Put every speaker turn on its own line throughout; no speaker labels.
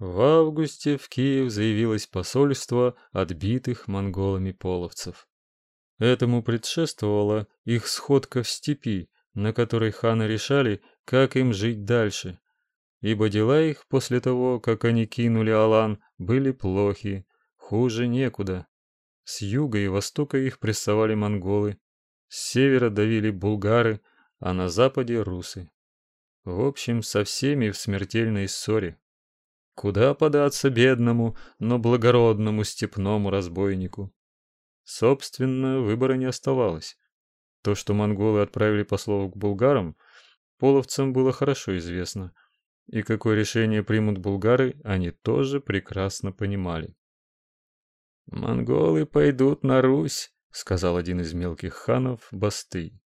В августе в Киев заявилось посольство отбитых монголами половцев. Этому предшествовала их сходка в степи, на которой ханы решали, как им жить дальше. Ибо дела их после того, как они кинули Алан, были плохи, хуже некуда. С юга и востока их прессовали монголы, с севера давили булгары, а на западе русы. В общем, со всеми в смертельной ссоре. Куда податься бедному, но благородному степному разбойнику? Собственно, выбора не оставалось. То, что монголы отправили послов к булгарам, половцам было хорошо известно, и какое решение примут булгары, они тоже прекрасно понимали. «Монголы пойдут на Русь», — сказал один из мелких ханов, Басты.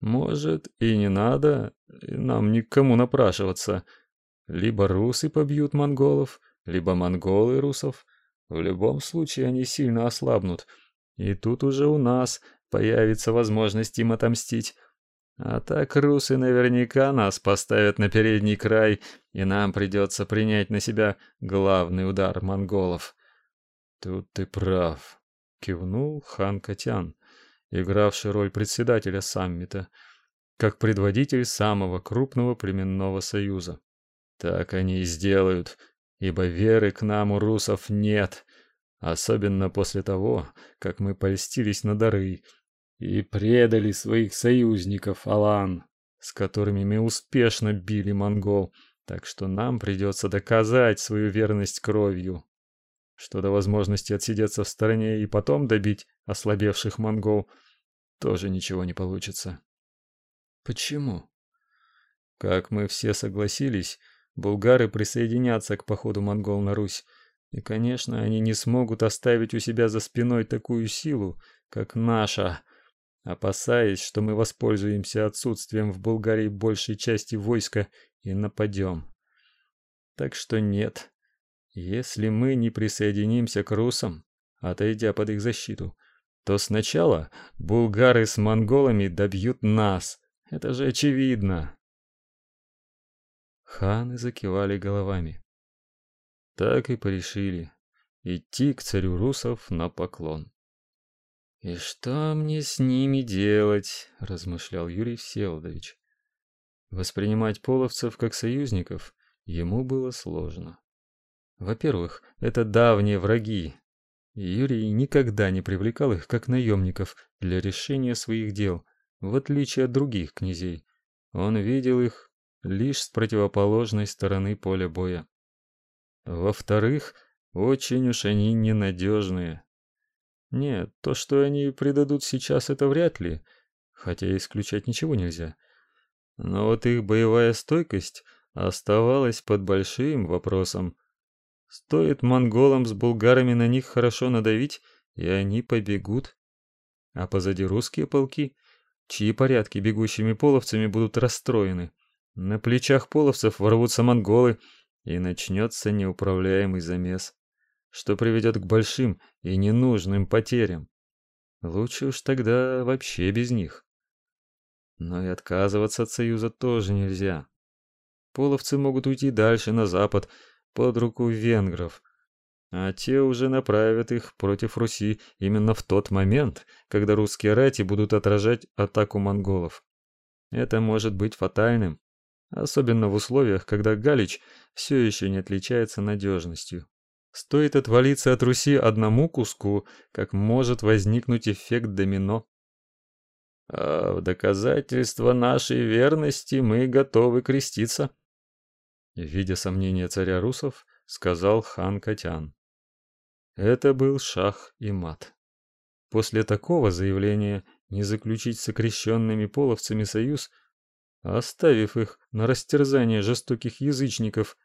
«Может, и не надо нам никому напрашиваться, либо русы побьют монголов, либо монголы русов. В любом случае они сильно ослабнут. И тут уже у нас появится возможность им отомстить. А так русы наверняка нас поставят на передний край, и нам придется принять на себя главный удар монголов. Тут ты прав, кивнул хан Катян, игравший роль председателя саммита, как предводитель самого крупного племенного союза. Так они и сделают, ибо веры к нам у русов нет, особенно после того, как мы польстились на дары и предали своих союзников Алан, с которыми мы успешно били монгол, так что нам придется доказать свою верность кровью. Что до возможности отсидеться в стороне и потом добить ослабевших монгол, тоже ничего не получится. Почему? Как мы все согласились, Булгары присоединятся к походу монгол на Русь, и, конечно, они не смогут оставить у себя за спиной такую силу, как наша, опасаясь, что мы воспользуемся отсутствием в Булгарии большей части войска и нападем. Так что нет. Если мы не присоединимся к русам, отойдя под их защиту, то сначала булгары с монголами добьют нас. Это же очевидно. Ханы закивали головами. Так и порешили идти к царю русов на поклон. И что мне с ними делать, размышлял Юрий Всеволодович. Воспринимать половцев как союзников ему было сложно. Во-первых, это давние враги. Юрий никогда не привлекал их как наемников для решения своих дел, в отличие от других князей. Он видел их лишь с противоположной стороны поля боя. Во-вторых, очень уж они ненадежные. Нет, то, что они предадут сейчас, это вряд ли, хотя исключать ничего нельзя. Но вот их боевая стойкость оставалась под большим вопросом. Стоит монголам с булгарами на них хорошо надавить, и они побегут. А позади русские полки, чьи порядки бегущими половцами будут расстроены. На плечах половцев ворвутся монголы, и начнется неуправляемый замес, что приведет к большим и ненужным потерям. Лучше уж тогда вообще без них. Но и отказываться от союза тоже нельзя. Половцы могут уйти дальше на запад под руку венгров, а те уже направят их против Руси именно в тот момент, когда русские рати будут отражать атаку монголов. Это может быть фатальным особенно в условиях, когда Галич все еще не отличается надежностью. Стоит отвалиться от Руси одному куску, как может возникнуть эффект домино. А в доказательство нашей верности мы готовы креститься. Видя сомнения царя русов, сказал хан Катян. Это был шах и мат. После такого заявления не заключить с окрещенными половцами союз – оставив их на растерзание жестоких язычников,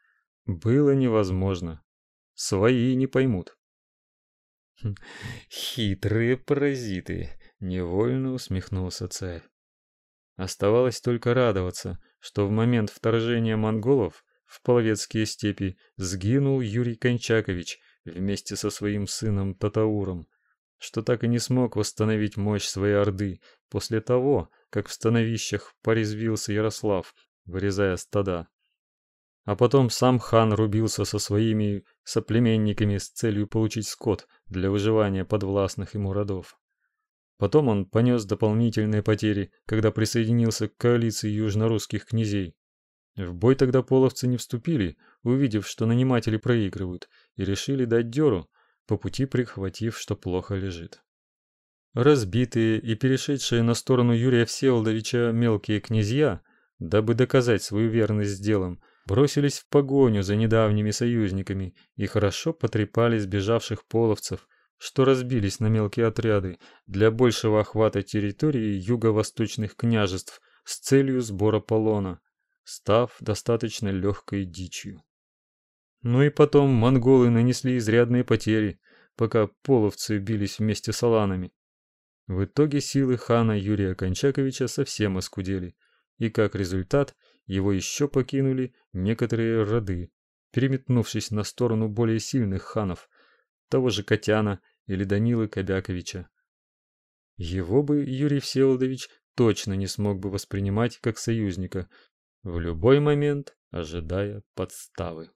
было невозможно. Свои не поймут. Хм, хитрые паразиты, невольно усмехнулся царь. Оставалось только радоваться, что в момент вторжения монголов в половецкие степи сгинул Юрий Кончакович вместе со своим сыном Татауром, что так и не смог восстановить мощь своей орды после того, как в становищах порезвился Ярослав, вырезая стада. А потом сам хан рубился со своими соплеменниками с целью получить скот для выживания подвластных ему родов. Потом он понес дополнительные потери, когда присоединился к коалиции южнорусских князей. В бой тогда половцы не вступили, увидев, что наниматели проигрывают, и решили дать дёру, по пути прихватив, что плохо лежит. Разбитые и перешедшие на сторону Юрия Всеволодовича мелкие князья, дабы доказать свою верность делам, бросились в погоню за недавними союзниками и хорошо потрепали сбежавших половцев, что разбились на мелкие отряды для большего охвата территории юго-восточных княжеств с целью сбора полона, став достаточно легкой дичью. Ну и потом монголы нанесли изрядные потери, пока половцы бились вместе с аланами. В итоге силы хана Юрия Кончаковича совсем оскудели, и как результат его еще покинули некоторые роды, переметнувшись на сторону более сильных ханов, того же Котяна или Данилы Кобяковича. Его бы Юрий Всеволодович точно не смог бы воспринимать как союзника, в любой момент ожидая подставы.